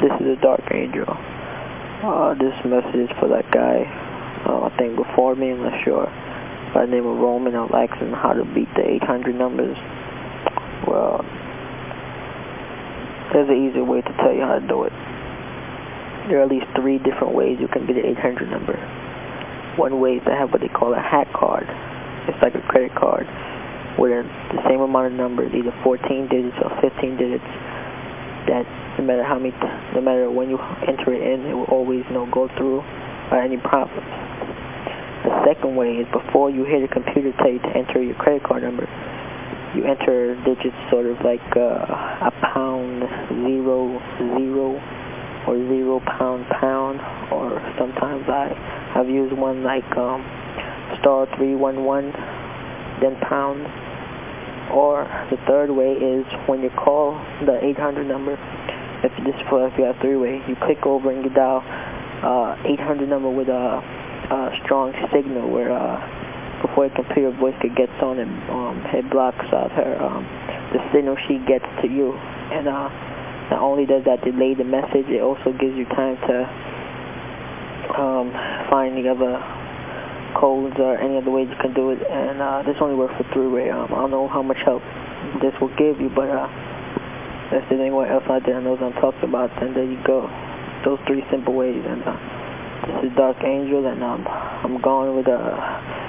This is a Dark Angel. Uh, this message is for that guy, uh, I think before me, I'm not sure, by the name of Roman or asking how to beat the 800 numbers. Well, there's an easier way to tell you how to do it. There are at least three different ways you can beat the 800 number. One way is to have what they call a hack card. It's like a credit card where the same amount of numbers, either 14 digits or 15 digits, that no matter how many, no matter when you enter it in, it will always you know, go through without any problems. The second way is before you hear the computer tell you to enter your credit card number, you enter digits sort of like uh, a pound, zero, zero, or zero pound, pound, or sometimes I have used one like um, star 311, then pound. Or the third way is when you call the 800 number, if this for if you have three-way, you click over and you dial uh, 800 number with a, a strong signal where uh, before the computer voice could get on it, um, it blocks out her, um, the signal she gets to you. And uh, not only does that delay the message, it also gives you time to um, find the other codes or any other ways you can do it. And uh, this only works for three-way. Um, I don't know how much help this will give you, but uh, if there's anyone else out there that knows what I'm talking about, then there you go. Those three simple ways. And uh, this is Dark Angel, and um, I'm going with a... Uh,